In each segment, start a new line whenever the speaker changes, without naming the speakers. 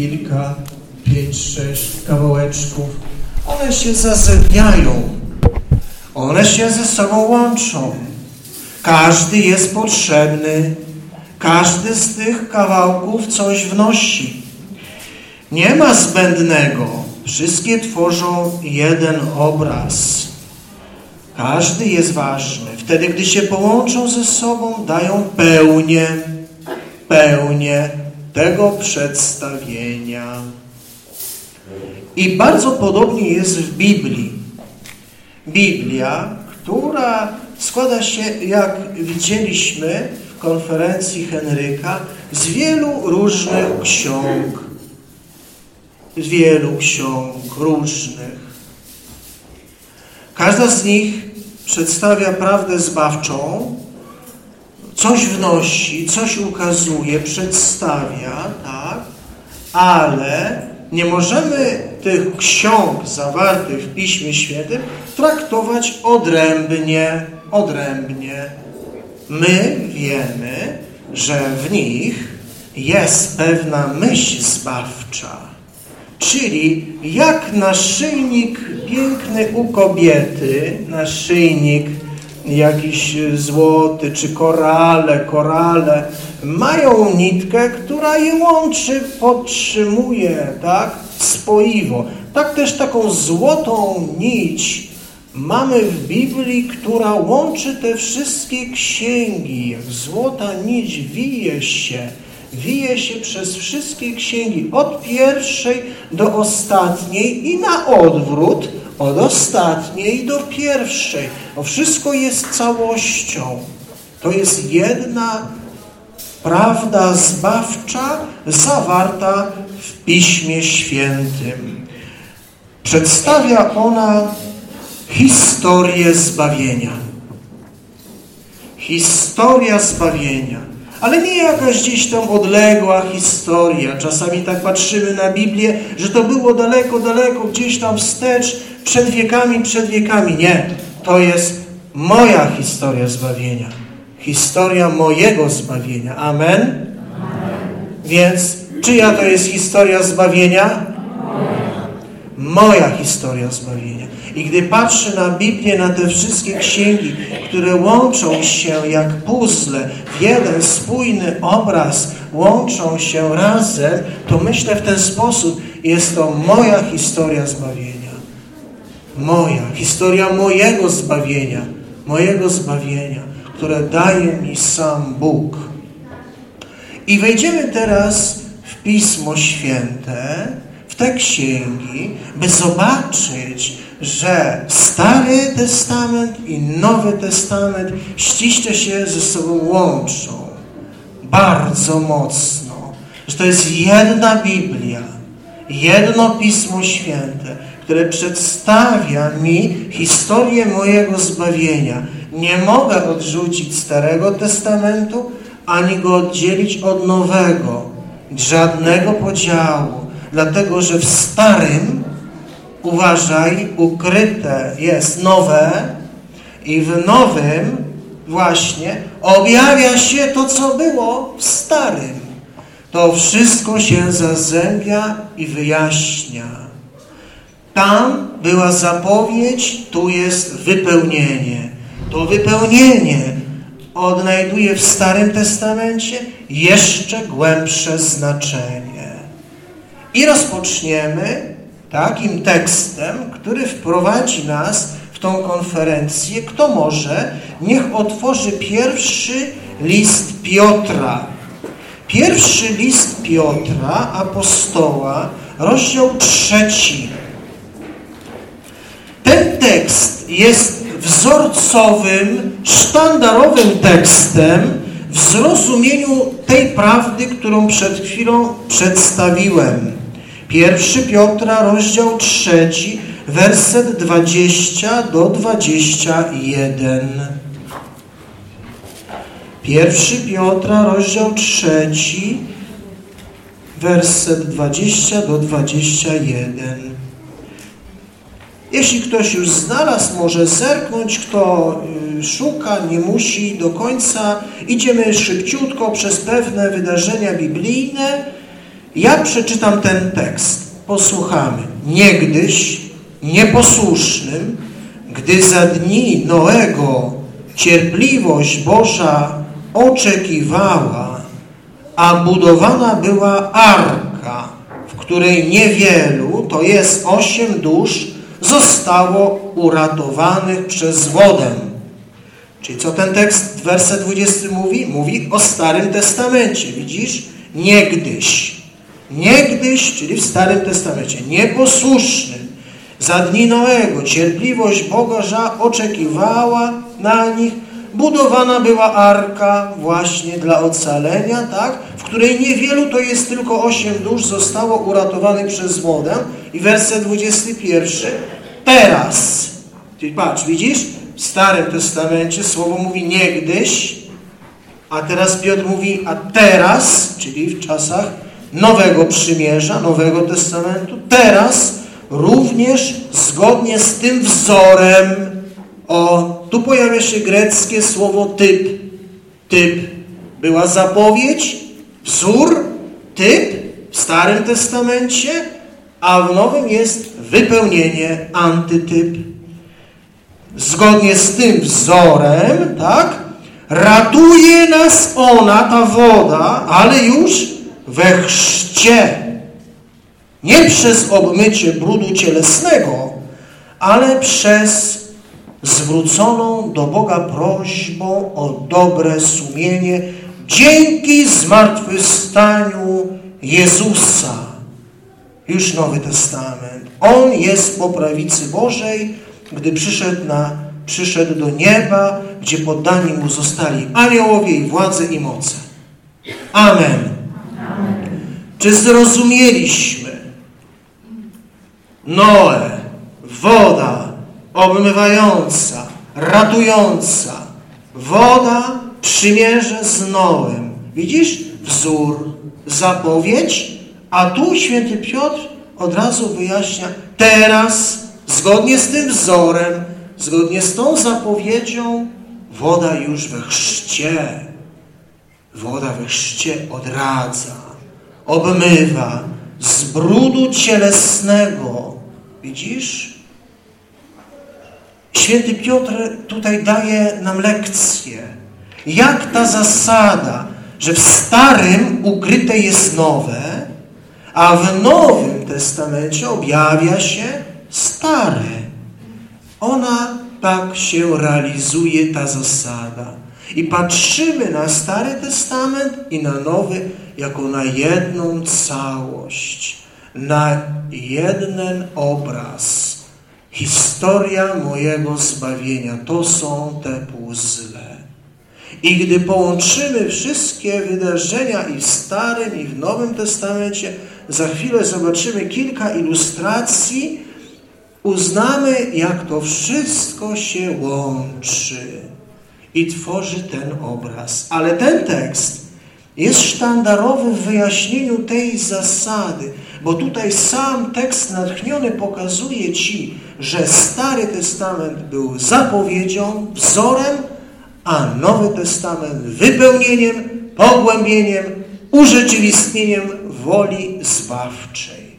kilka, pięć, sześć kawałeczków. One się zazębiają. One się ze sobą łączą. Każdy jest potrzebny. Każdy z tych kawałków coś wnosi. Nie ma zbędnego. Wszystkie tworzą jeden obraz. Każdy jest ważny. Wtedy, gdy się połączą ze sobą, dają pełnię, pełnię tego przedstawienia. I bardzo podobnie jest w Biblii. Biblia, która składa się, jak widzieliśmy w konferencji Henryka, z wielu różnych ksiąg. Z wielu ksiąg różnych. Każda z nich przedstawia prawdę zbawczą, coś wnosi, coś ukazuje, przedstawia, tak? Ale nie możemy tych ksiąg zawartych w Piśmie Świętym traktować odrębnie, odrębnie. My wiemy, że w nich jest pewna myśl zbawcza. Czyli jak naszyjnik piękny u kobiety, naszyjnik jakiś złoty, czy korale, korale, mają nitkę, która je łączy, podtrzymuje, tak, spoiwo. Tak też taką złotą nić mamy w Biblii, która łączy te wszystkie księgi. Złota nić wije się, wije się przez wszystkie księgi, od pierwszej do ostatniej i na odwrót, od ostatniej do pierwszej. To wszystko jest całością. To jest jedna prawda zbawcza zawarta w Piśmie Świętym. Przedstawia ona historię zbawienia. Historia zbawienia. Ale nie jakaś gdzieś tam odległa historia. Czasami tak patrzymy na Biblię, że to było daleko, daleko, gdzieś tam wstecz, przed wiekami, przed wiekami. Nie. To jest moja historia zbawienia. Historia mojego zbawienia. Amen? Amen. Więc czyja to jest historia zbawienia? Moja historia zbawienia. I gdy patrzę na Biblię, na te wszystkie księgi, które łączą się jak puzzle w jeden spójny obraz, łączą się razem, to myślę w ten sposób, jest to moja historia zbawienia. Moja, historia mojego zbawienia, mojego zbawienia, które daje mi sam Bóg. I wejdziemy teraz w Pismo Święte, w te księgi, by zobaczyć, że Stary Testament i Nowy Testament ściśle się ze sobą łączą. Bardzo mocno. Że to jest jedna Biblia, jedno Pismo Święte, które przedstawia mi historię mojego zbawienia. Nie mogę odrzucić Starego Testamentu, ani go oddzielić od Nowego. Żadnego podziału. Dlatego, że w Starym uważaj, ukryte jest nowe i w nowym właśnie objawia się to, co było w starym. To wszystko się zazębia i wyjaśnia. Tam była zapowiedź, tu jest wypełnienie. To wypełnienie odnajduje w Starym Testamencie jeszcze głębsze znaczenie. I rozpoczniemy takim tekstem, który wprowadzi nas w tą konferencję. Kto może, niech otworzy pierwszy list Piotra. Pierwszy list Piotra, apostoła, rozdział trzeci. Tekst jest wzorcowym, sztandarowym tekstem w zrozumieniu tej prawdy, którą przed chwilą przedstawiłem. Pierwszy Piotra, rozdział trzeci, werset 20 do 21. Pierwszy Piotra, rozdział trzeci, werset 20 do 21. Jeśli ktoś już znalazł, może zerknąć, kto y, szuka, nie musi do końca. Idziemy szybciutko przez pewne wydarzenia biblijne, Ja przeczytam ten tekst. Posłuchamy. Niegdyś nieposłusznym, gdy za dni Noego cierpliwość Boża oczekiwała, a budowana była arka, w której niewielu, to jest osiem dusz, zostało uratowanych przez wodę. Czyli co ten tekst, werset 20 mówi? Mówi o Starym Testamencie, widzisz? Niegdyś. Niegdyś, czyli w Starym Testamencie, nieposłuszny, za dni Noego cierpliwość Boga oczekiwała na nich, budowana była arka właśnie dla ocalenia, tak? Której niewielu, to jest tylko osiem dusz, zostało uratowanych przez wodę. I werset 21. Teraz, czyli patrz, widzisz? W Starym Testamencie słowo mówi niegdyś, a teraz Piotr mówi, a teraz, czyli w czasach Nowego Przymierza, Nowego Testamentu, teraz również zgodnie z tym wzorem, o, tu pojawia się greckie słowo typ. Typ była zapowiedź, wzór, typ w Starym Testamencie, a w Nowym jest wypełnienie, antytyp. Zgodnie z tym wzorem, tak, ratuje nas ona, ta woda, ale już we chrzcie nie przez obmycie brudu cielesnego, ale przez zwróconą do Boga prośbą o dobre sumienie dzięki zmartwychwstaniu Jezusa. Już Nowy Testament. On jest po prawicy Bożej, gdy przyszedł, na, przyszedł do nieba, gdzie poddani Mu zostali aniołowie i władze i moce. Amen. Amen. Czy zrozumieliśmy, Noe, woda obmywająca, ratująca, woda przymierze z Noem. Widzisz? Wzór, zapowiedź, a tu święty Piotr od razu wyjaśnia, teraz, zgodnie z tym wzorem, zgodnie z tą zapowiedzią, woda już we chrzcie, woda we chrzcie odradza, obmywa z brudu cielesnego, Widzisz? Święty Piotr tutaj daje nam lekcję. Jak ta zasada, że w Starym ukryte jest nowe, a w Nowym Testamencie objawia się stare. Ona tak się realizuje, ta zasada. I patrzymy na Stary Testament i na Nowy jako na jedną całość na jeden obraz. Historia mojego zbawienia. To są te puzzle. I gdy połączymy wszystkie wydarzenia i w Starym, i w Nowym Testamencie, za chwilę zobaczymy kilka ilustracji, uznamy, jak to wszystko się łączy i tworzy ten obraz. Ale ten tekst jest sztandarowy w wyjaśnieniu tej zasady, bo tutaj sam tekst natchniony pokazuje Ci, że Stary Testament był zapowiedzią, wzorem, a Nowy Testament wypełnieniem, pogłębieniem, urzeczywistnieniem woli zbawczej.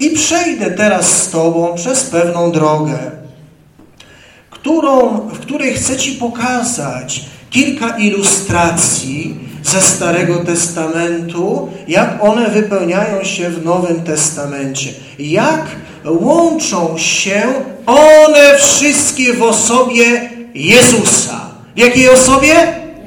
I przejdę teraz z Tobą przez pewną drogę, którą, w której chcę Ci pokazać kilka ilustracji, ze Starego Testamentu, jak one wypełniają się w Nowym Testamencie. Jak łączą się one wszystkie w osobie Jezusa. W jakiej osobie?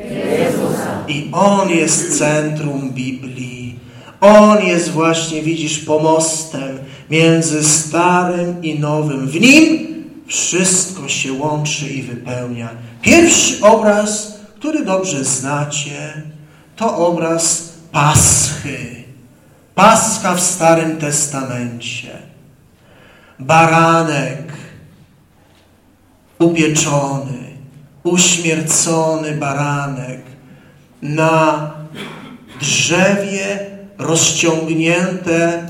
Jezusa. I On jest centrum Biblii. On jest właśnie, widzisz, pomostem między Starym i Nowym. W Nim wszystko się łączy i wypełnia. Pierwszy obraz, który dobrze znacie, to obraz Paschy. Paska w Starym Testamencie. Baranek upieczony, uśmiercony baranek na drzewie rozciągnięte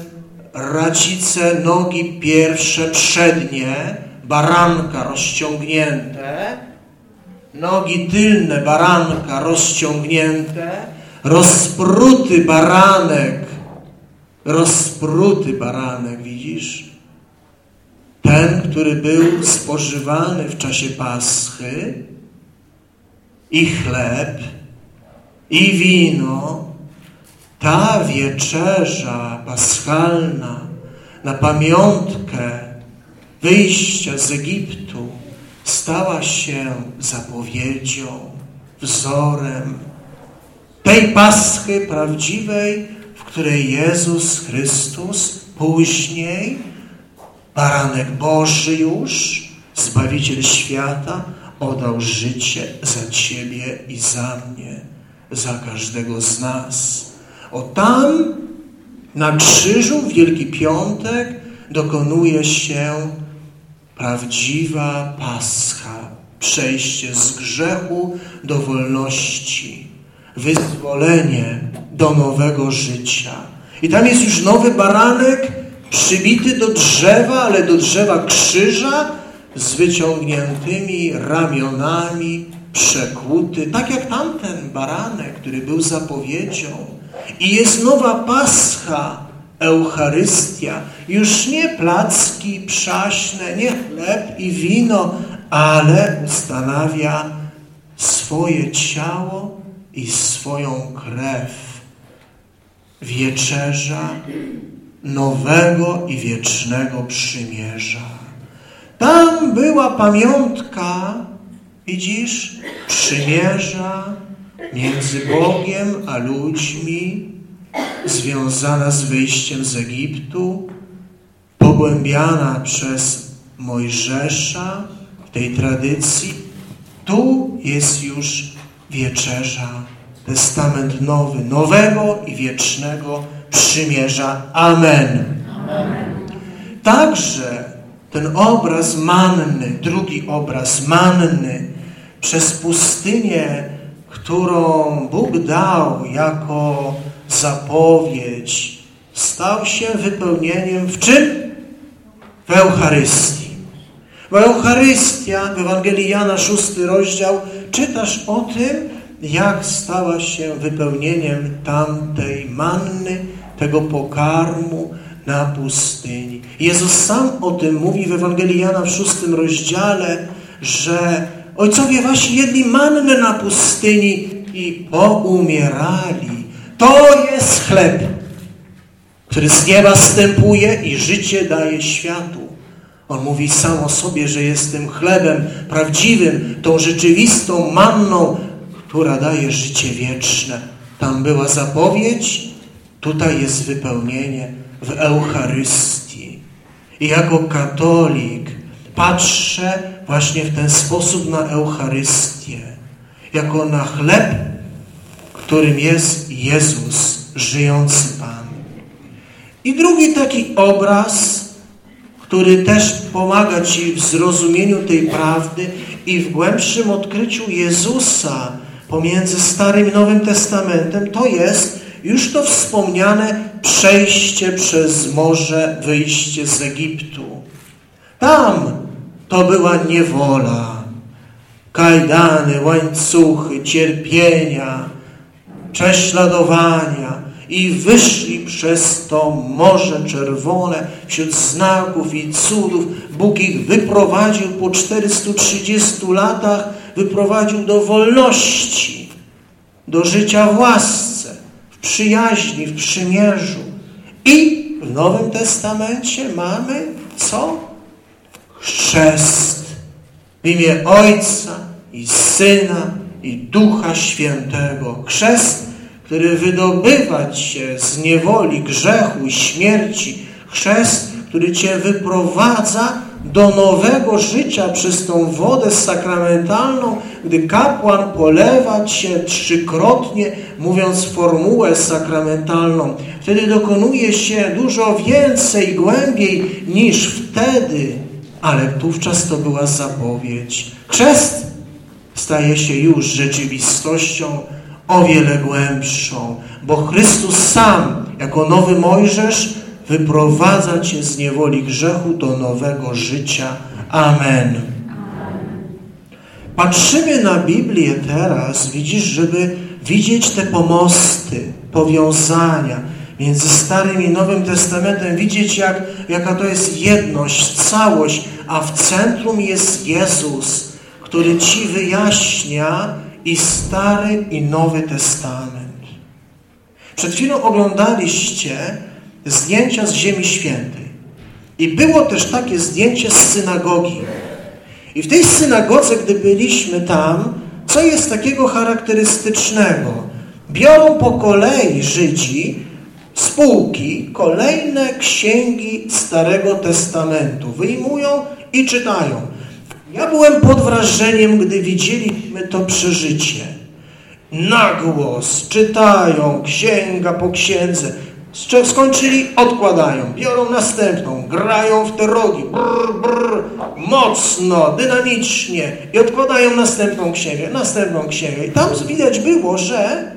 racice, nogi pierwsze przednie, baranka rozciągnięte, nogi tylne baranka rozciągnięte, rozpruty baranek rozpruty baranek, widzisz? Ten, który był spożywany w czasie Paschy i chleb, i wino, ta wieczerza paschalna na pamiątkę wyjścia z Egiptu stała się zapowiedzią, wzorem tej paschy prawdziwej, w której Jezus Chrystus później, baranek Boży już, Zbawiciel świata, oddał życie za Ciebie i za mnie, za każdego z nas. O tam na krzyżu w Wielki Piątek dokonuje się prawdziwa Pascha, przejście z grzechu do wolności, wyzwolenie do nowego życia. I tam jest już nowy baranek przybity do drzewa, ale do drzewa krzyża z wyciągniętymi ramionami, przekłuty, tak jak tamten baranek, który był zapowiedzią. I jest nowa Pascha, Eucharystia. Już nie placki przaśne, nie chleb i wino, ale ustanawia swoje ciało i swoją krew. Wieczerza nowego i wiecznego przymierza. Tam była pamiątka, widzisz, przymierza między Bogiem a ludźmi, związana z wyjściem z Egiptu, pogłębiana przez Mojżesza w tej tradycji. Tu jest już wieczerza, testament nowy, nowego i wiecznego przymierza. Amen. Amen. Także ten obraz manny, drugi obraz manny przez pustynię, którą Bóg dał jako zapowiedź, stał się wypełnieniem w czym? W Eucharystii. W Eucharystia, w Ewangelii Jana, szósty rozdział, czytasz o tym, jak stała się wypełnieniem tamtej manny, tego pokarmu na pustyni. Jezus sam o tym mówi w Ewangelii Jana w szóstym rozdziale, że ojcowie wasi jedli mannę na pustyni i poumierali. To jest chleb, który z nieba stępuje i życie daje światu. On mówi sam o sobie, że jest tym chlebem prawdziwym, tą rzeczywistą manną, która daje życie wieczne. Tam była zapowiedź, tutaj jest wypełnienie w Eucharystii. I jako katolik patrzę właśnie w ten sposób na Eucharystię, jako na chleb, którym jest Jezus, żyjący Pan. I drugi taki obraz, który też pomaga Ci w zrozumieniu tej prawdy i w głębszym odkryciu Jezusa pomiędzy Starym i Nowym Testamentem, to jest już to wspomniane przejście przez morze, wyjście z Egiptu. Tam to była niewola, kajdany, łańcuchy, cierpienia, prześladowania i wyszli przez to Morze Czerwone wśród znaków i cudów. Bóg ich wyprowadził po 430 latach, wyprowadził do wolności, do życia w łasce, w przyjaźni, w przymierzu. I w Nowym Testamencie mamy co? Chrzest w imię Ojca i Syna i Ducha Świętego. Chrzest, który wydobywać się z niewoli, grzechu i śmierci. Chrzest, który Cię wyprowadza do nowego życia przez tą wodę sakramentalną, gdy kapłan polewa Cię trzykrotnie, mówiąc formułę sakramentalną. Wtedy dokonuje się dużo więcej, głębiej niż wtedy, ale wówczas to była zapowiedź. Chrzest staje się już rzeczywistością o wiele głębszą, bo Chrystus sam, jako nowy Mojżesz, wyprowadza Cię z niewoli grzechu do nowego życia. Amen. Patrzymy na Biblię teraz, widzisz, żeby widzieć te pomosty, powiązania między Starym i Nowym Testamentem, widzieć jak, jaka to jest jedność, całość, a w centrum jest Jezus, który Ci wyjaśnia i Stary i Nowy Testament. Przed chwilą oglądaliście zdjęcia z Ziemi Świętej. I było też takie zdjęcie z synagogi. I w tej synagodze, gdy byliśmy tam, co jest takiego charakterystycznego? Biorą po kolei Żydzi z półki kolejne księgi Starego Testamentu. Wyjmują i czytają. Ja byłem pod wrażeniem, gdy widzieliśmy to przeżycie. Nagłos czytają księga po księdze. Skończyli, odkładają, biorą następną, grają w te rogi, brr, brr, mocno, dynamicznie i odkładają następną księgę, następną księgę. I tam widać było, że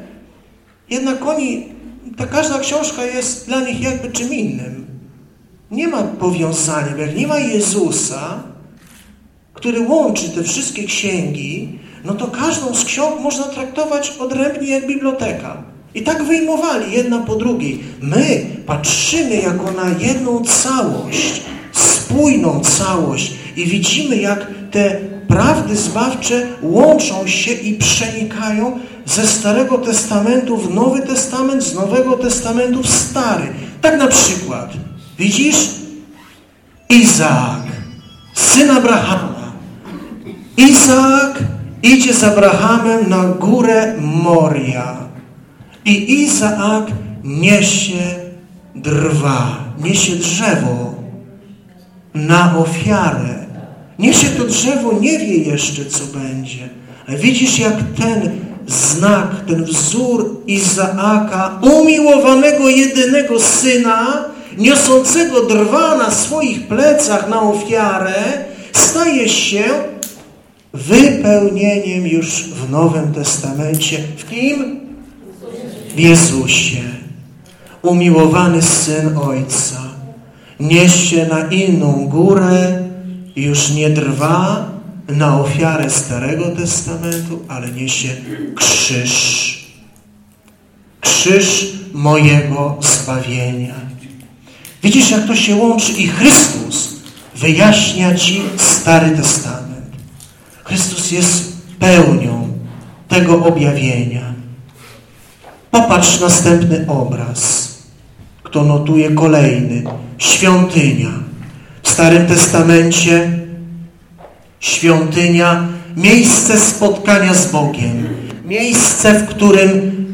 jednak oni, ta każda książka jest dla nich jakby czym innym. Nie ma powiązania, jak nie ma Jezusa, który łączy te wszystkie księgi, no to każdą z ksiąg można traktować odrębnie jak biblioteka. I tak wyjmowali jedna po drugiej. My patrzymy jako na jedną całość, spójną całość i widzimy, jak te prawdy zbawcze łączą się i przenikają ze Starego Testamentu w Nowy Testament, z Nowego Testamentu w Stary. Tak na przykład, widzisz, Izaak, syn Abrahama. Izaak idzie z Abrahamem na górę Moria. I Izaak niesie drwa, niesie drzewo na ofiarę. Niesie to drzewo, nie wie jeszcze, co będzie. Ale widzisz, jak ten znak, ten wzór Izaaka, umiłowanego jedynego syna, niosącego drwa na swoich plecach na ofiarę, staje się wypełnieniem już w Nowym Testamencie. W kim? Jezusie. Umiłowany Syn Ojca niesie na inną górę już nie drwa na ofiarę Starego Testamentu, ale niesie krzyż. Krzyż mojego zbawienia. Widzisz, jak to się łączy i Chrystus wyjaśnia Ci Stary Testament. Chrystus jest pełnią tego objawienia. Popatrz następny obraz. Kto notuje kolejny? Świątynia. W Starym Testamencie świątynia, miejsce spotkania z Bogiem. Miejsce, w którym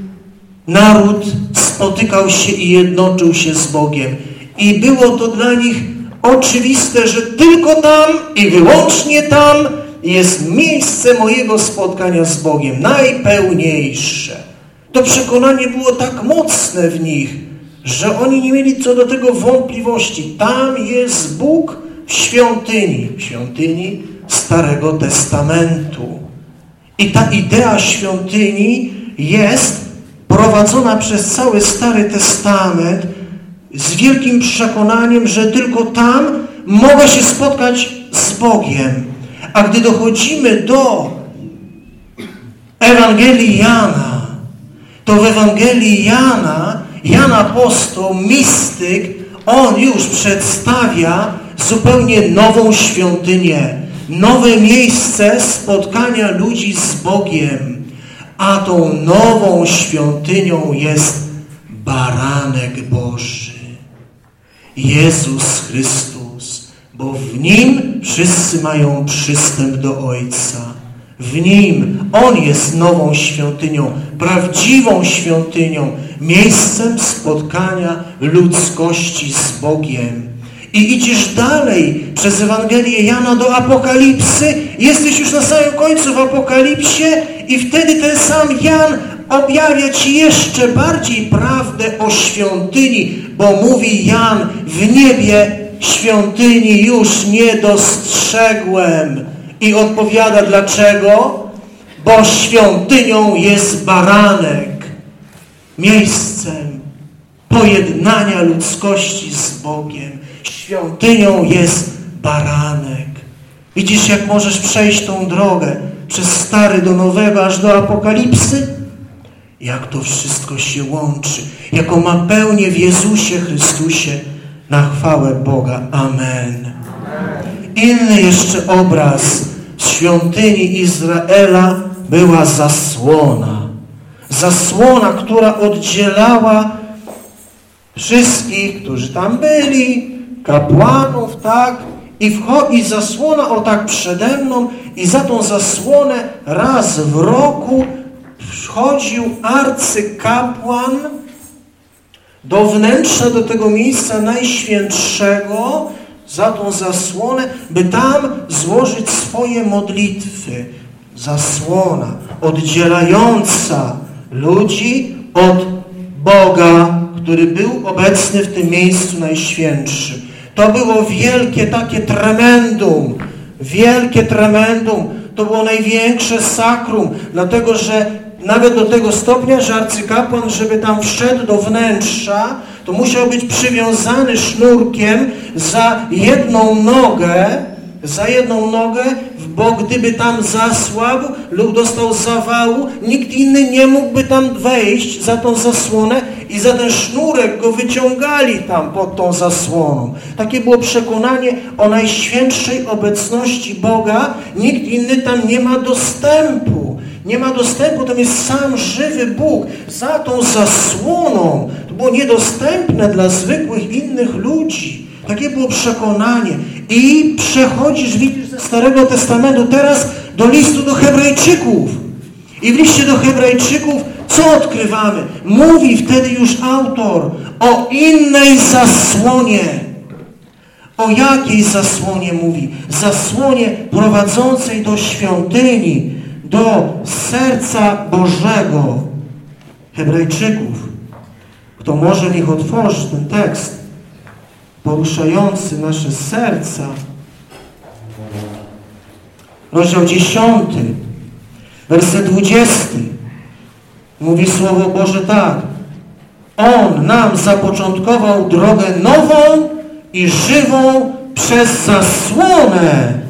naród spotykał się i jednoczył się z Bogiem. I było to dla nich oczywiste, że tylko tam i wyłącznie tam jest miejsce mojego spotkania z Bogiem. Najpełniejsze. To przekonanie było tak mocne w nich, że oni nie mieli co do tego wątpliwości. Tam jest Bóg w świątyni, w świątyni Starego Testamentu. I ta idea świątyni jest prowadzona przez cały Stary Testament z wielkim przekonaniem, że tylko tam mogę się spotkać z Bogiem. A gdy dochodzimy do Ewangelii Jana, to w Ewangelii Jana, Jan apostoł, mistyk, on już przedstawia zupełnie nową świątynię, nowe miejsce spotkania ludzi z Bogiem. A tą nową świątynią jest baranek Boży. Jezus Chrystus, bo w Nim wszyscy mają przystęp do Ojca. W Nim On jest nową świątynią, prawdziwą świątynią, miejscem spotkania ludzkości z Bogiem. I idziesz dalej przez Ewangelię Jana do Apokalipsy. Jesteś już na samym końcu w Apokalipsie i wtedy ten sam Jan objawia Ci jeszcze bardziej prawdę o świątyni, bo mówi Jan, w niebie świątyni już nie dostrzegłem. I odpowiada dlaczego? Bo świątynią jest baranek, miejscem pojednania ludzkości z Bogiem. Świątynią jest baranek. Widzisz, jak możesz przejść tą drogę przez Stary do Nowego, aż do Apokalipsy? jak to wszystko się łączy, jaką ma pełnię w Jezusie Chrystusie na chwałę Boga. Amen. Inny jeszcze obraz świątyni Izraela była zasłona. Zasłona, która oddzielała wszystkich, którzy tam byli, kapłanów, tak? I, wchodzi zasłona o tak przede mną i za tą zasłonę raz w roku wchodził arcykapłan do wnętrza, do tego miejsca najświętszego, za tą zasłonę, by tam złożyć swoje modlitwy. Zasłona oddzielająca ludzi od Boga, który był obecny w tym miejscu najświętszym. To było wielkie takie tremendum, wielkie tremendum. To było największe sakrum, dlatego że nawet do tego stopnia, że arcykapłan, żeby tam wszedł do wnętrza, to musiał być przywiązany sznurkiem za jedną nogę, za jedną nogę, bo gdyby tam zasłabł lub dostał zawału, nikt inny nie mógłby tam wejść za tą zasłonę i za ten sznurek go wyciągali tam pod tą zasłoną. Takie było przekonanie o najświętszej obecności Boga. Nikt inny tam nie ma dostępu. Nie ma dostępu, tam jest sam żywy Bóg. Za tą zasłoną to było niedostępne dla zwykłych innych ludzi. Takie było przekonanie. I przechodzisz, widzisz ze Starego Testamentu teraz do listu do Hebrajczyków. I w liście do Hebrajczyków co odkrywamy? Mówi wtedy już autor o innej zasłonie. O jakiej zasłonie mówi? Zasłonie prowadzącej do świątyni, do serca Bożego. Hebrajczyków. Kto może niech otworzy ten tekst poruszający nasze serca. Rozdział 10, werset 20. Mówi Słowo Boże tak. On nam zapoczątkował drogę nową i żywą przez zasłonę.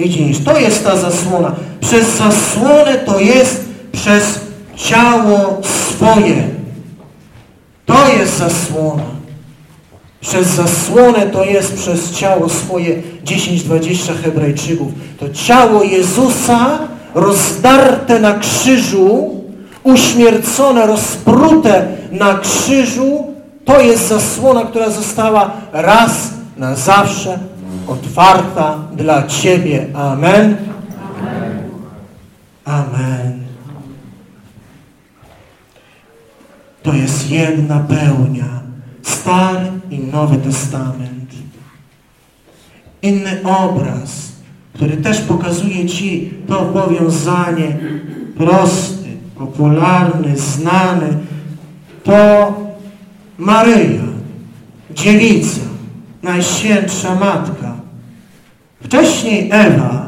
Widzisz, to jest ta zasłona. Przez zasłonę to jest przez ciało swoje. To jest zasłona. Przez zasłonę to jest przez ciało swoje 10-20 Hebrajczyków. To ciało Jezusa rozdarte na krzyżu, uśmiercone, rozprute na krzyżu, to jest zasłona, która została raz na zawsze otwarta dla Ciebie. Amen. Amen. To jest jedna pełnia. Stary i Nowy Testament. Inny obraz, który też pokazuje Ci to powiązanie prosty, popularny, znany, to Maryja, dziewica, Najświętsza Matka. Wcześniej Ewa,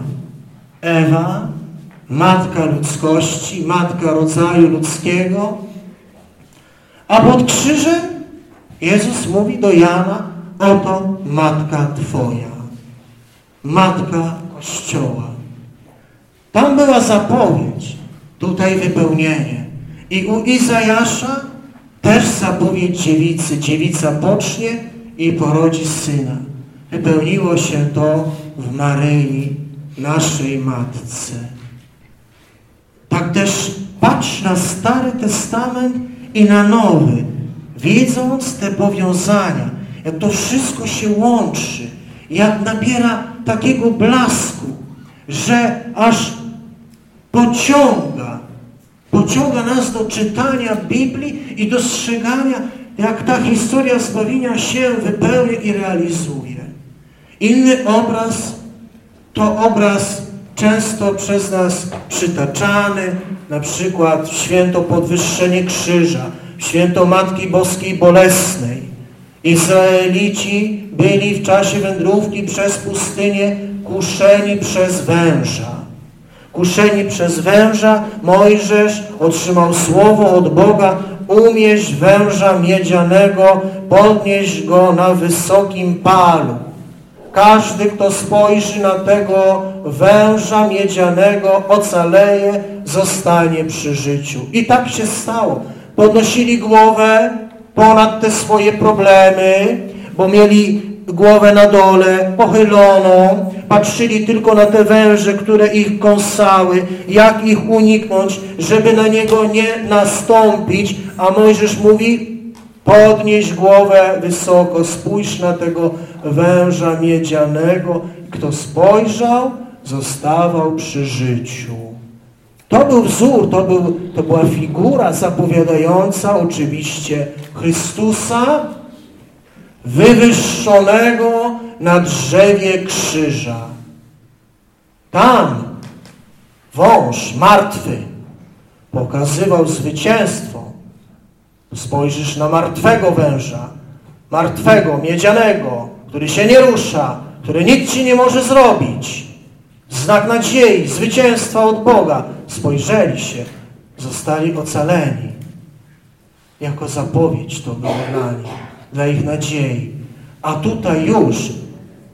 Ewa, Matka ludzkości, Matka rodzaju ludzkiego, a pod krzyżem Jezus mówi do Jana, oto Matka Twoja, Matka Kościoła. Tam była zapowiedź, tutaj wypełnienie. I u Izajasza też zapowiedź dziewicy. Dziewica pocznie i porodzi syna. Wypełniło się to w Maryi, naszej Matce. Tak też patrz na Stary Testament i na Nowy, widząc te powiązania, jak to wszystko się łączy, jak nabiera takiego blasku, że aż pociąga, pociąga nas do czytania Biblii i dostrzegania, jak ta historia zbawienia się wypełnia i realizuje. Inny obraz to obraz często przez nas przytaczany, na przykład święto podwyższenie krzyża, święto Matki Boskiej Bolesnej. Izraelici byli w czasie wędrówki przez pustynię kuszeni przez węża. Kuszeni przez węża, Mojżesz otrzymał słowo od Boga, umieść węża miedzianego, podnieść go na wysokim palu. Każdy, kto spojrzy na tego węża miedzianego ocaleje, zostanie przy życiu. I tak się stało. Podnosili głowę ponad te swoje problemy, bo mieli głowę na dole, pochyloną, patrzyli tylko na te węże, które ich kąsały, jak ich uniknąć, żeby na niego nie nastąpić. A Mojżesz mówi, podnieś głowę wysoko, spójrz na tego węża miedzianego. Kto spojrzał, zostawał przy życiu. To był wzór, to, był, to była figura zapowiadająca oczywiście Chrystusa, wywyższonego na drzewie krzyża. Tam wąż martwy pokazywał zwycięstwo. Spojrzysz na martwego węża, martwego, miedzianego, który się nie rusza, który nic ci nie może zrobić. Znak nadziei, zwycięstwa od Boga. Spojrzeli się, zostali ocaleni. Jako zapowiedź to było dla nich, dla ich nadziei. A tutaj już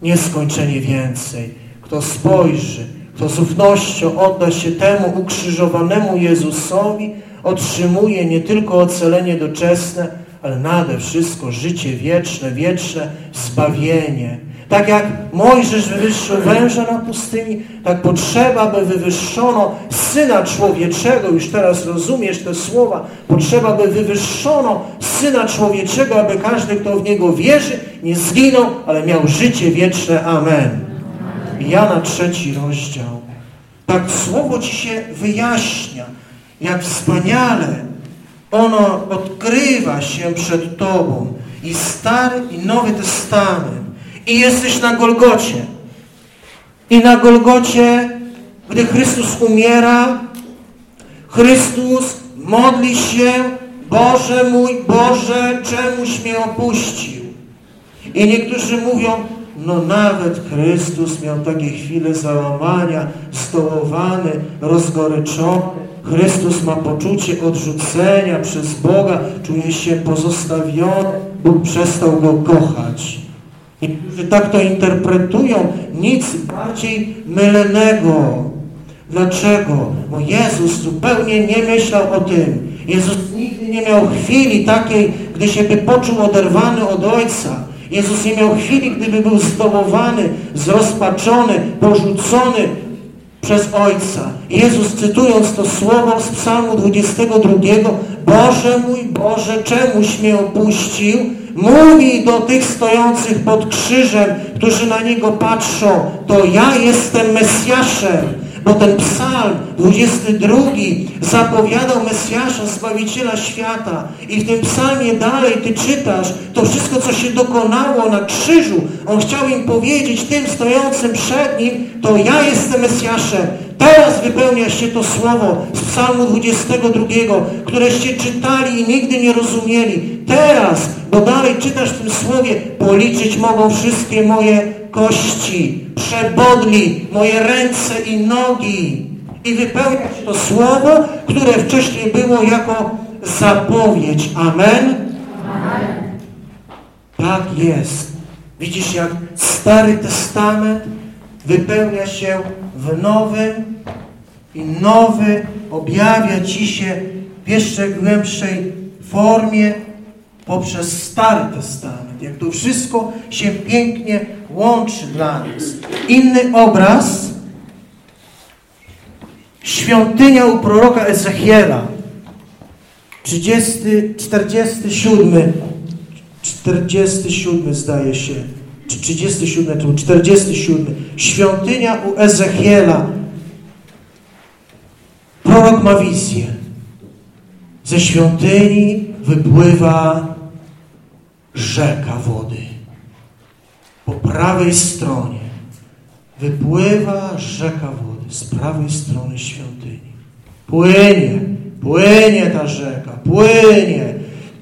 nieskończenie więcej. Kto spojrzy, kto z ufnością odda się temu ukrzyżowanemu Jezusowi, otrzymuje nie tylko ocalenie doczesne, ale nade wszystko życie wieczne, wieczne zbawienie. Tak jak Mojżesz wywyższył węża na pustyni, tak potrzeba, by wywyższono Syna Człowieczego, już teraz rozumiesz te słowa, potrzeba, by wywyższono Syna Człowieczego, aby każdy, kto w Niego wierzy, nie zginął, ale miał życie wieczne. Amen. Jana trzeci rozdział. Tak Słowo Ci się wyjaśnia, jak wspaniale ono odkrywa się przed Tobą. I Stary, i Nowy Testament i jesteś na Golgocie. I na Golgocie, gdy Chrystus umiera, Chrystus modli się, Boże mój, Boże, czemuś mnie opuścił. I niektórzy mówią, no nawet Chrystus miał takie chwile załamania, stołowany, rozgoryczony. Chrystus ma poczucie odrzucenia przez Boga, czuje się pozostawiony, Bóg przestał go kochać. Niektórzy tak to interpretują, nic bardziej mylonego. Dlaczego? Bo Jezus zupełnie nie myślał o tym. Jezus nigdy nie miał chwili takiej, gdy się by poczuł oderwany od Ojca. Jezus nie miał chwili, gdyby był zdołowany, zrozpaczony, porzucony przez Ojca. Jezus cytując to słowo z psalmu 22 Boże mój Boże, czemuś mnie opuścił? Mówi do tych stojących pod krzyżem, którzy na Niego patrzą, to ja jestem Mesjaszem. Bo ten psalm 22 zapowiadał Mesjasza, Zbawiciela świata. I w tym psalmie dalej Ty czytasz to wszystko, co się dokonało na krzyżu. On chciał im powiedzieć, tym stojącym przed Nim, to ja jestem Mesjaszem. Teraz wypełnia się to słowo z psalmu 22, któreście czytali i nigdy nie rozumieli. Teraz, bo dalej czytasz w tym słowie, policzyć mogą wszystkie moje kości, przebodli, moje ręce i nogi. I wypełnia się to słowo, które wcześniej było jako zapowiedź. Amen? Amen. Tak jest. Widzisz, jak Stary Testament wypełnia się w nowym i nowy objawia Ci się w jeszcze głębszej formie poprzez Stary Testament. Jak to wszystko się pięknie łączy dla nas. Inny obraz? Świątynia u proroka Ezechiela. 30, 47 47 zdaje się. Czy 37, czy 47 świątynia u Ezechiela. Prorok ma wizję. Ze świątyni wypływa rzeka wody po prawej stronie wypływa rzeka wody z prawej strony świątyni. Płynie, płynie ta rzeka, płynie.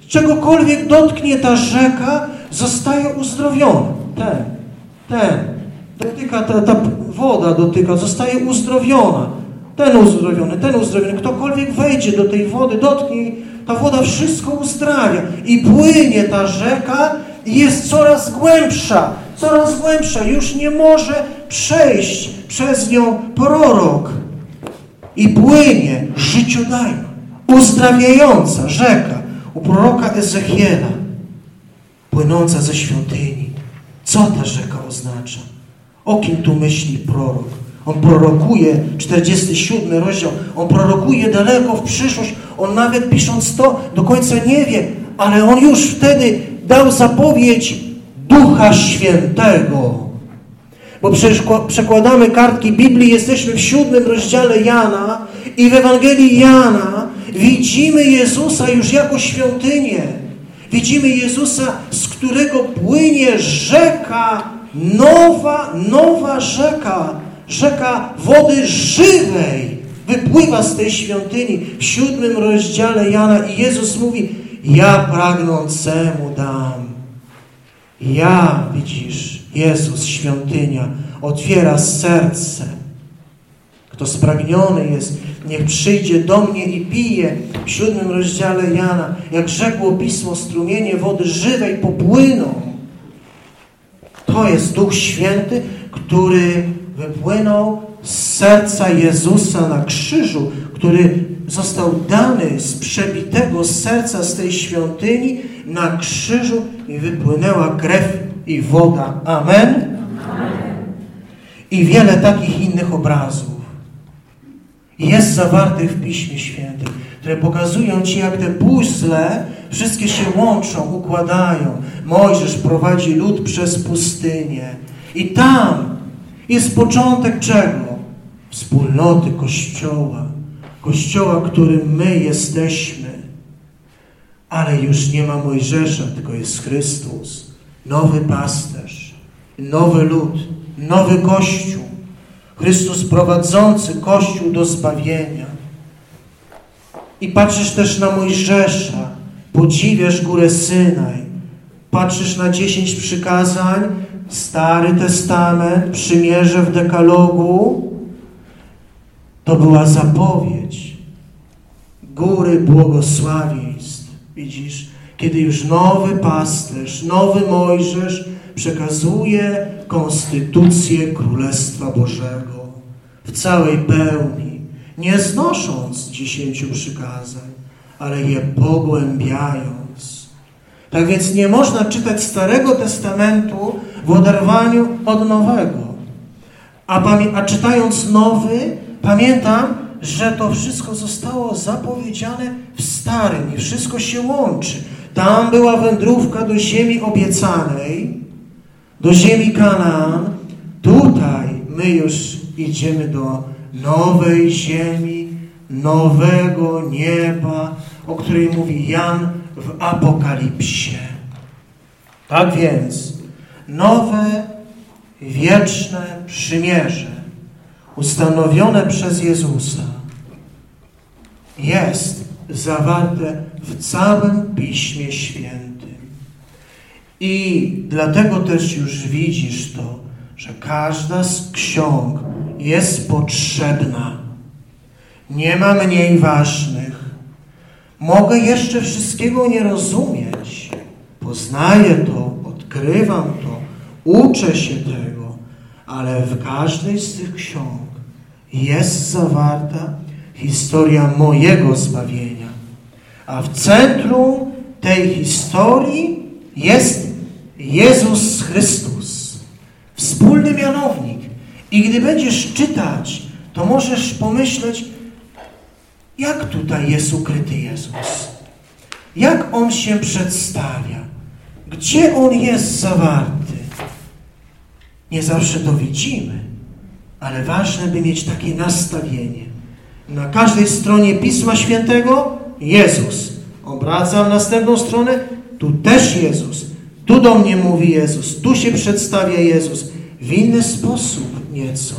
Czegokolwiek dotknie ta rzeka, zostaje uzdrowiona. Ten, ten. Dotyka, ta, ta woda dotyka, zostaje uzdrowiona. Ten uzdrowiony, ten uzdrowiony. Ktokolwiek wejdzie do tej wody, dotknie, ta woda wszystko uzdrawia. I płynie ta rzeka i jest coraz głębsza coraz głębsza, już nie może przejść przez nią prorok i płynie życiodajna, uzdrawiająca rzeka u proroka Ezechiela, płynąca ze świątyni. Co ta rzeka oznacza? O kim tu myśli prorok? On prorokuje, 47 rozdział, on prorokuje daleko w przyszłość. On nawet pisząc to do końca nie wie, ale on już wtedy dał zapowiedź Ducha Świętego. Bo przekładamy kartki Biblii, jesteśmy w siódmym rozdziale Jana i w Ewangelii Jana widzimy Jezusa już jako świątynię. Widzimy Jezusa, z którego płynie rzeka, nowa, nowa rzeka, rzeka wody żywej. Wypływa z tej świątyni w siódmym rozdziale Jana i Jezus mówi, ja pragnącemu dam. Ja, widzisz, Jezus, świątynia, otwiera serce. Kto spragniony jest, niech przyjdzie do mnie i pije. W siódmym rozdziale Jana, jak rzekło Pismo, strumienie wody żywej popłyną. To jest Duch Święty, który wypłynął z serca Jezusa na krzyżu, który został dany z przebitego serca z tej świątyni na krzyżu i wypłynęła krew i woda. Amen? I wiele takich innych obrazów jest zawartych w Piśmie Świętym, które pokazują Ci, jak te puzzle wszystkie się łączą, układają. Mojżesz prowadzi lud przez pustynię i tam jest początek czego? Wspólnoty Kościoła. Kościoła, którym my jesteśmy. Ale już nie ma Mojżesza, tylko jest Chrystus. Nowy pasterz, nowy lud, nowy Kościół. Chrystus prowadzący Kościół do zbawienia. I patrzysz też na Mojżesza, podziwiasz górę Synaj, patrzysz na dziesięć przykazań, Stary Testament, przymierze w dekalogu, to była zapowiedź góry błogosławieństw. Widzisz, kiedy już nowy pasterz, nowy Mojżesz przekazuje konstytucję Królestwa Bożego w całej pełni, nie znosząc dziesięciu przykazań, ale je pogłębiając. Tak więc nie można czytać Starego Testamentu w oderwaniu od Nowego. A, a czytając Nowy, pamiętam, że to wszystko zostało zapowiedziane w Starym i wszystko się łączy. Tam była wędrówka do ziemi obiecanej, do ziemi Kanaan. Tutaj my już idziemy do nowej ziemi, nowego nieba, o której mówi Jan w Apokalipsie. Tak więc, nowe, wieczne przymierze ustanowione przez Jezusa jest zawarte w całym Piśmie Świętym. I dlatego też już widzisz to, że każda z ksiąg jest potrzebna. Nie ma mniej ważnych. Mogę jeszcze wszystkiego nie rozumieć. Poznaję to, odkrywam to, uczę się tego, ale w każdej z tych ksiąg jest zawarta historia mojego zbawienia. A w centrum tej historii jest Jezus Chrystus. Wspólny mianownik. I gdy będziesz czytać, to możesz pomyśleć, jak tutaj jest ukryty Jezus? Jak On się przedstawia? Gdzie On jest zawarty? Nie zawsze to widzimy, ale ważne, by mieć takie nastawienie. Na każdej stronie Pisma Świętego Jezus. Obracam następną stronę, tu też Jezus. Tu do mnie mówi Jezus, tu się przedstawia Jezus. W inny sposób nieco,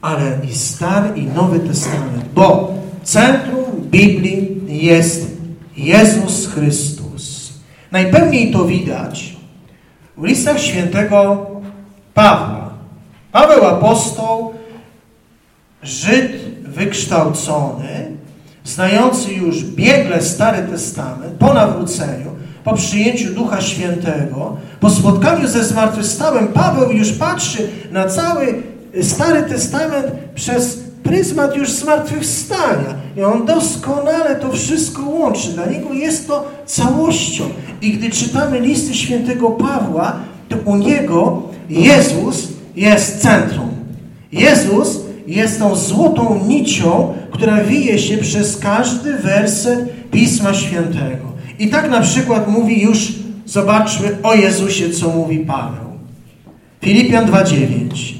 ale i Stary i Nowy Testament, bo centrum Biblii jest Jezus Chrystus. Najpełniej to widać w listach świętego Pawła. Paweł apostoł, Żyd wykształcony, znający już biegle Stary Testament po nawróceniu, po przyjęciu Ducha Świętego, po spotkaniu ze zmartwychwstałym, Paweł już patrzy na cały Stary Testament przez pryzmat już zmartwychwstania. I on doskonale to wszystko łączy. Dla niego jest to całością. I gdy czytamy listy świętego Pawła, to u niego Jezus jest centrum. Jezus jest tą złotą nicią, która wije się przez każdy werset Pisma Świętego. I tak na przykład mówi już, zobaczmy o Jezusie, co mówi Paweł. Filipian 2,9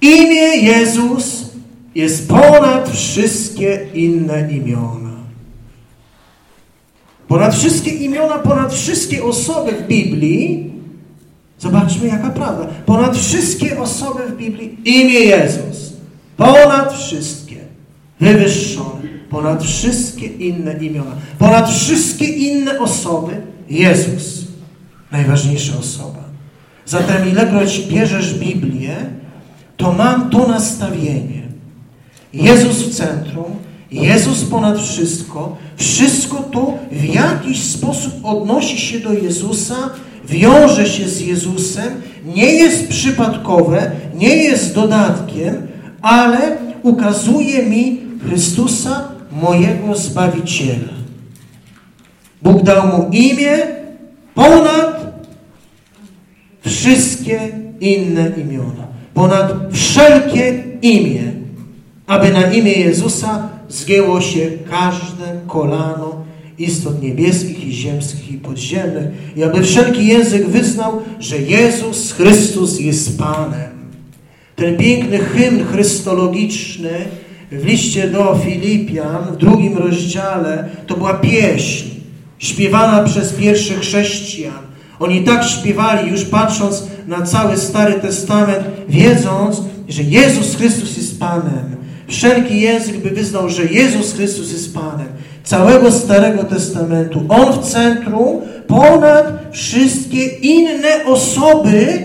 Imię Jezus jest ponad wszystkie inne imiona. Ponad wszystkie imiona, ponad wszystkie osoby w Biblii. Zobaczmy, jaka prawda. Ponad wszystkie osoby w Biblii imię Jezus. Ponad wszystkie. Wywyższone. Ponad wszystkie inne imiona. Ponad wszystkie inne osoby Jezus. Najważniejsza osoba. Zatem ilekroć bierzesz Biblię, to mam to nastawienie. Jezus w centrum, Jezus ponad wszystko, wszystko to w jakiś sposób odnosi się do Jezusa, wiąże się z Jezusem, nie jest przypadkowe, nie jest dodatkiem, ale ukazuje mi Chrystusa, mojego Zbawiciela. Bóg dał mu imię ponad wszystkie inne imiona ponad wszelkie imię, aby na imię Jezusa zgięło się każde kolano istot niebieskich i ziemskich i podziemnych i aby wszelki język wyznał, że Jezus Chrystus jest Panem. Ten piękny hymn chrystologiczny w liście do Filipian w drugim rozdziale to była pieśń śpiewana przez pierwszych chrześcijan oni tak śpiewali, już patrząc na cały Stary Testament, wiedząc, że Jezus Chrystus jest Panem. Wszelki język by wyznał, że Jezus Chrystus jest Panem. Całego Starego Testamentu. On w centrum ponad wszystkie inne osoby,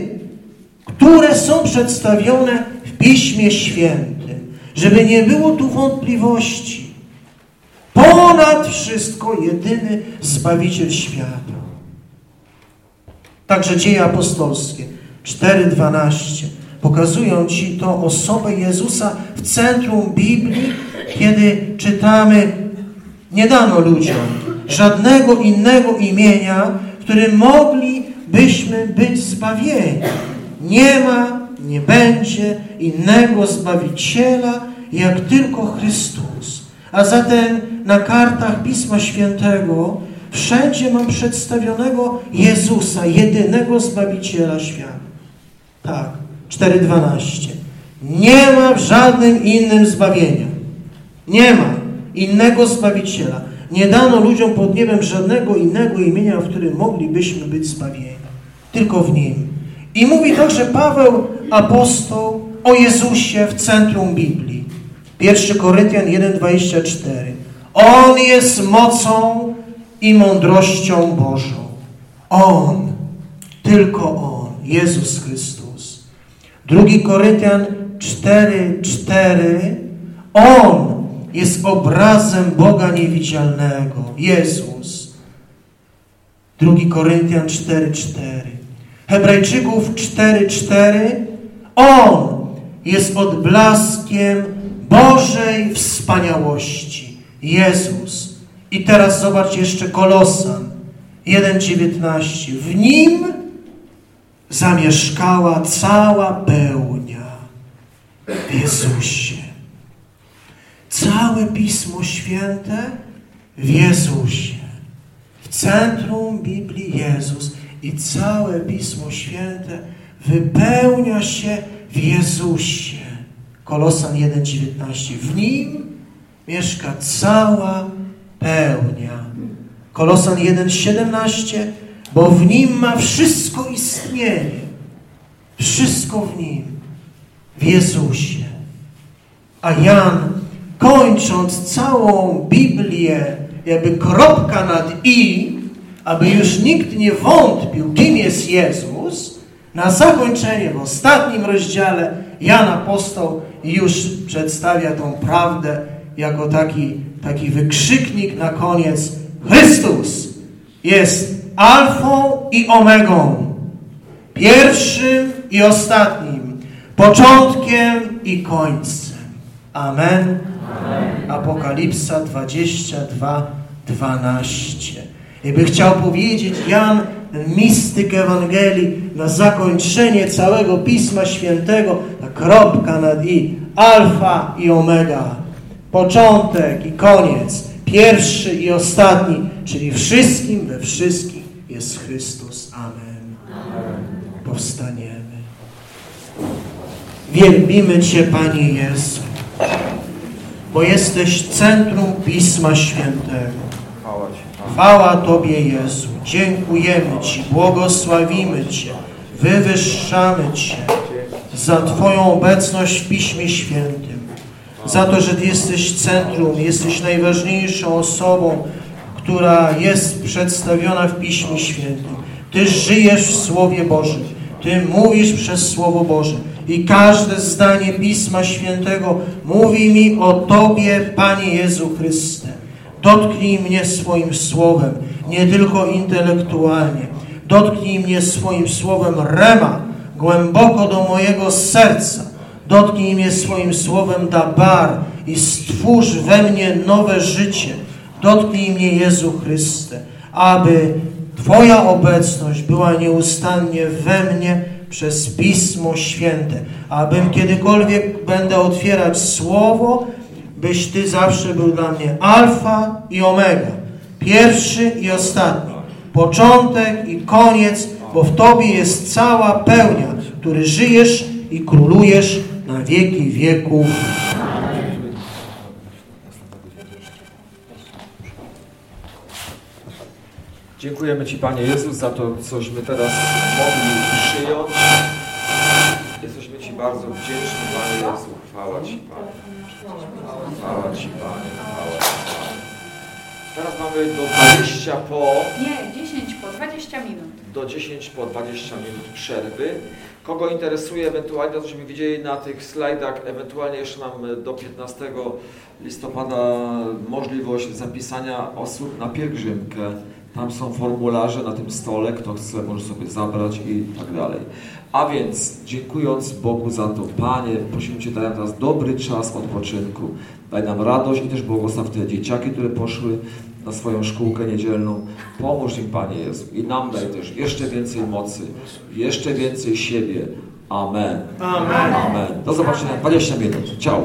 które są przedstawione w Piśmie Świętym. Żeby nie było tu wątpliwości. Ponad wszystko jedyny Zbawiciel świata. Także dzieje apostolskie 4.12 pokazują Ci tą osobę Jezusa w centrum Biblii, kiedy czytamy nie dano ludziom żadnego innego imienia, którym moglibyśmy być zbawieni. Nie ma, nie będzie innego Zbawiciela, jak tylko Chrystus. A zatem na kartach Pisma Świętego Wszędzie mam przedstawionego Jezusa, jedynego Zbawiciela świata. Tak, 4.12. Nie ma w żadnym innym zbawienia. Nie ma innego Zbawiciela. Nie dano ludziom pod niebem żadnego innego imienia, w którym moglibyśmy być zbawieni. Tylko w Nim. I mówi także Paweł, apostoł, o Jezusie w centrum Biblii. 1 Koryntian 1,24. On jest mocą i mądrością Bożą. On, tylko On, Jezus Chrystus. 2 Koryntian 4:4 On jest obrazem Boga niewidzialnego. Jezus. 2 Koryntian 4:4. Hebrajczyków 4:4 On jest odblaskiem Bożej wspaniałości. Jezus. I teraz zobacz jeszcze Kolosan 1,19. W nim zamieszkała cała pełnia w Jezusie. Całe Pismo Święte w Jezusie. W centrum Biblii Jezus i całe Pismo Święte wypełnia się w Jezusie. Kolosan 1,19. W nim mieszka cała pełnia. Kolosan 1,17 bo w Nim ma wszystko istnienie. Wszystko w Nim. W Jezusie. A Jan, kończąc całą Biblię, jakby kropka nad i, aby już nikt nie wątpił, kim jest Jezus, na zakończenie w ostatnim rozdziale Jan Apostoł już przedstawia tą prawdę jako taki taki wykrzyknik na koniec. Chrystus jest alfą i omegą, pierwszym i ostatnim, początkiem i końcem. Amen. Apokalipsa 22, 12. I by chciał powiedzieć Jan, mistyk Ewangelii, na zakończenie całego Pisma Świętego, kropka nad i, alfa i omega, początek i koniec, pierwszy i ostatni, czyli wszystkim we wszystkim jest Chrystus. Amen. Amen. Powstaniemy. Wielbimy Cię, Panie Jezu, bo jesteś centrum Pisma Świętego. Chwała Tobie, Jezu. Dziękujemy Ci, błogosławimy Cię, wywyższamy Cię za Twoją obecność w Piśmie Świętym, za to, że Ty jesteś centrum, jesteś najważniejszą osobą, która jest przedstawiona w Piśmie Świętym. Ty żyjesz w Słowie Bożym. Ty mówisz przez Słowo Boże. I każde zdanie Pisma Świętego mówi mi o Tobie, Panie Jezu Chryste. Dotknij mnie swoim słowem, nie tylko intelektualnie. Dotknij mnie swoim słowem rema, głęboko do mojego serca. Dotknij mnie swoim słowem dabar i stwórz we mnie nowe życie. Dotknij mnie Jezu Chryste, aby Twoja obecność była nieustannie we mnie przez Pismo Święte, abym kiedykolwiek będę otwierać Słowo, byś Ty zawsze był dla mnie alfa i omega, pierwszy i ostatni, początek i koniec, bo w Tobie jest cała pełnia, który żyjesz i królujesz na wieki wieków.
Dziękujemy Ci, Panie Jezus, za to, cośmy teraz mogli przyjąć. Jesteśmy Ci bardzo wdzięczni, Panie Jezu. Chwała Ci, Panie. Chwała Ci, Panie. Chwała Ci, Panie. Teraz mamy do 20 po...
Nie, 10 po 20 minut.
Do 10 po 20 minut przerwy. Kogo interesuje ewentualnie, to widzieli na tych slajdach, ewentualnie jeszcze mamy do 15 listopada możliwość zapisania osób na pielgrzymkę. Tam są formularze na tym stole, kto chce może sobie zabrać i tak dalej. A więc, dziękując Bogu za to, Panie, prosimy Cię, daj nam teraz dobry czas odpoczynku. Daj nam radość i też błogosław te dzieciaki, które poszły na swoją szkółkę niedzielną. Pomóż im, Panie Jezu. I nam daj też jeszcze więcej mocy, jeszcze więcej siebie. Amen.
Amen.
Amen. Do zobaczenia. 20 minut. Ciao.